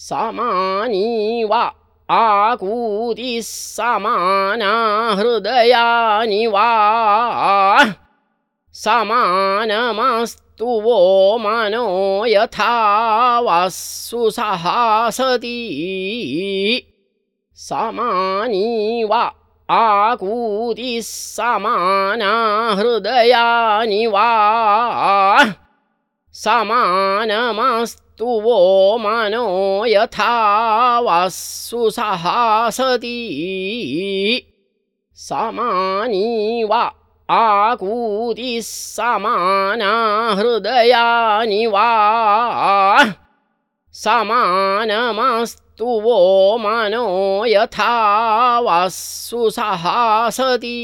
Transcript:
समानी वा आकूतिः समाना हृदयानि वा समानमस्तु वो मनो यथा वास्सु सहासति। समानी वा आकूतिः समाना हृदयानि वा समानमस्तु वो मनो यथा वास्सु सहासति। समानी वा आकूतिः समाना हृदयानि वा। समानमस्तु वो मनो यथा सहासति